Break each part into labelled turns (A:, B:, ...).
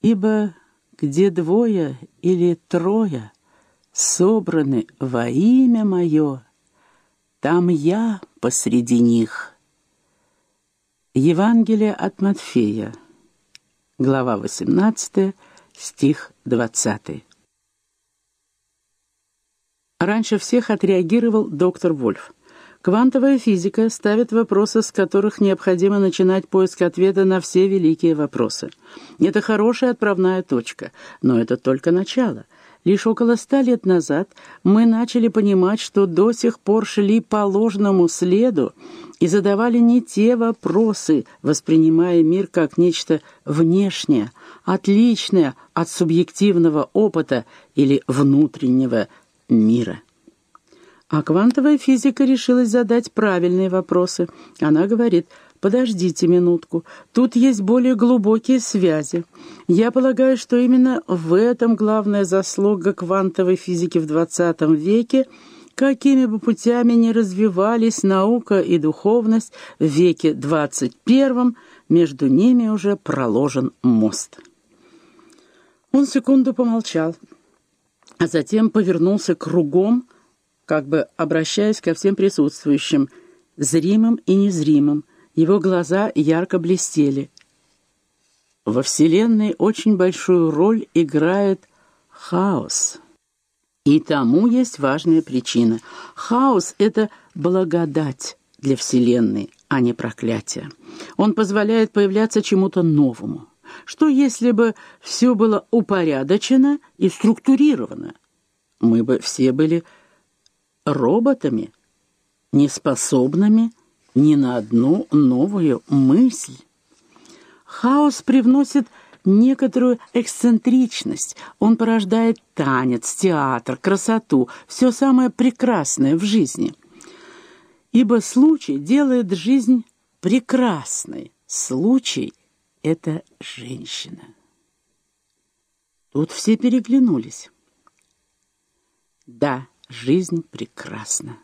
A: Ибо где двое или трое собраны во имя Мое, там Я посреди них. Евангелие от Матфея, глава 18, стих 20. Раньше всех отреагировал доктор Вольф. Квантовая физика ставит вопросы, с которых необходимо начинать поиск ответа на все великие вопросы. Это хорошая отправная точка, но это только начало. Лишь около ста лет назад мы начали понимать, что до сих пор шли по ложному следу и задавали не те вопросы, воспринимая мир как нечто внешнее, отличное от субъективного опыта или внутреннего мира. А квантовая физика решилась задать правильные вопросы. Она говорит, подождите минутку, тут есть более глубокие связи. Я полагаю, что именно в этом главная заслуга квантовой физики в XX веке, какими бы путями ни развивались наука и духовность в веке XXI, между ними уже проложен мост. Он секунду помолчал, а затем повернулся кругом, как бы обращаясь ко всем присутствующим, зримым и незримым. Его глаза ярко блестели. Во Вселенной очень большую роль играет хаос. И тому есть важная причина. Хаос — это благодать для Вселенной, а не проклятие. Он позволяет появляться чему-то новому. Что если бы все было упорядочено и структурировано? Мы бы все были роботами, неспособными ни на одну новую мысль. Хаос привносит некоторую эксцентричность. Он порождает танец, театр, красоту, все самое прекрасное в жизни. Ибо случай делает жизнь прекрасной. Случай — это женщина. Тут все переглянулись. Да, Жизнь прекрасна.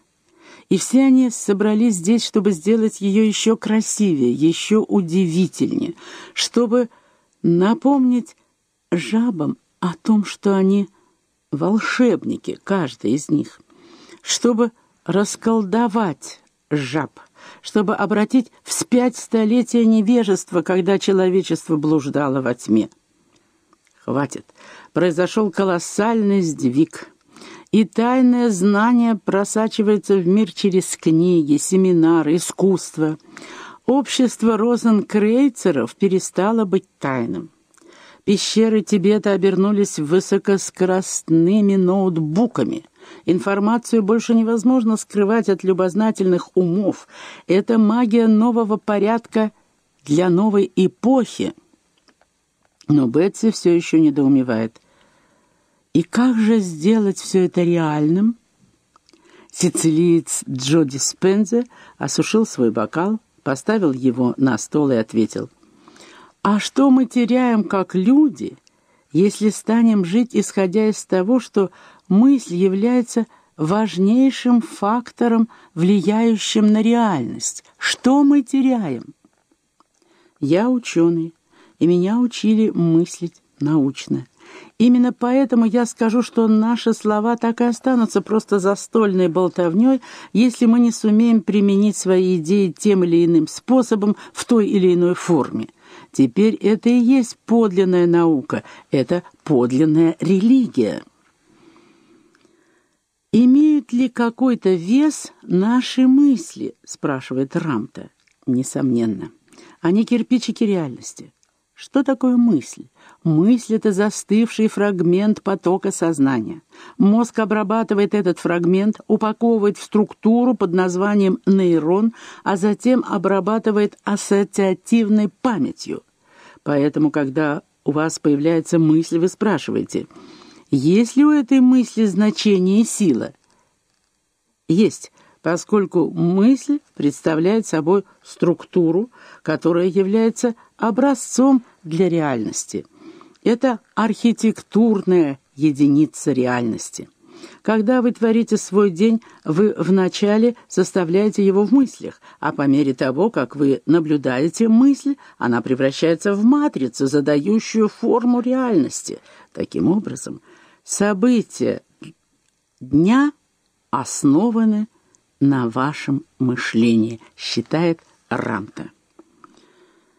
A: И все они собрались здесь, чтобы сделать ее еще красивее, еще удивительнее, чтобы напомнить жабам о том, что они волшебники, каждый из них, чтобы расколдовать жаб, чтобы обратить вспять столетия невежества, когда человечество блуждало во тьме. Хватит. Произошел колоссальный сдвиг и тайное знание просачивается в мир через книги, семинары, искусство. Общество розенкрейцеров перестало быть тайным. Пещеры Тибета обернулись высокоскоростными ноутбуками. Информацию больше невозможно скрывать от любознательных умов. Это магия нового порядка для новой эпохи. Но Бетси все еще недоумевает – и как же сделать все это реальным? Сицилиец Джо Диспензе осушил свой бокал, поставил его на стол и ответил. «А что мы теряем как люди, если станем жить, исходя из того, что мысль является важнейшим фактором, влияющим на реальность? Что мы теряем?» «Я ученый, и меня учили мыслить научно». Именно поэтому я скажу, что наши слова так и останутся просто застольной болтовней, если мы не сумеем применить свои идеи тем или иным способом в той или иной форме. Теперь это и есть подлинная наука, это подлинная религия. «Имеют ли какой-то вес наши мысли?» — спрашивает Рамта. «Несомненно. Они кирпичики реальности. Что такое мысль? Мысль — это застывший фрагмент потока сознания. Мозг обрабатывает этот фрагмент, упаковывает в структуру под названием нейрон, а затем обрабатывает ассоциативной памятью. Поэтому, когда у вас появляется мысль, вы спрашиваете, есть ли у этой мысли значение и сила? Есть, поскольку мысль представляет собой структуру, которая является образцом для реальности — это архитектурная единица реальности. Когда вы творите свой день, вы вначале составляете его в мыслях, а по мере того, как вы наблюдаете мысль, она превращается в матрицу, задающую форму реальности. Таким образом, события дня основаны на вашем мышлении, считает Ранта.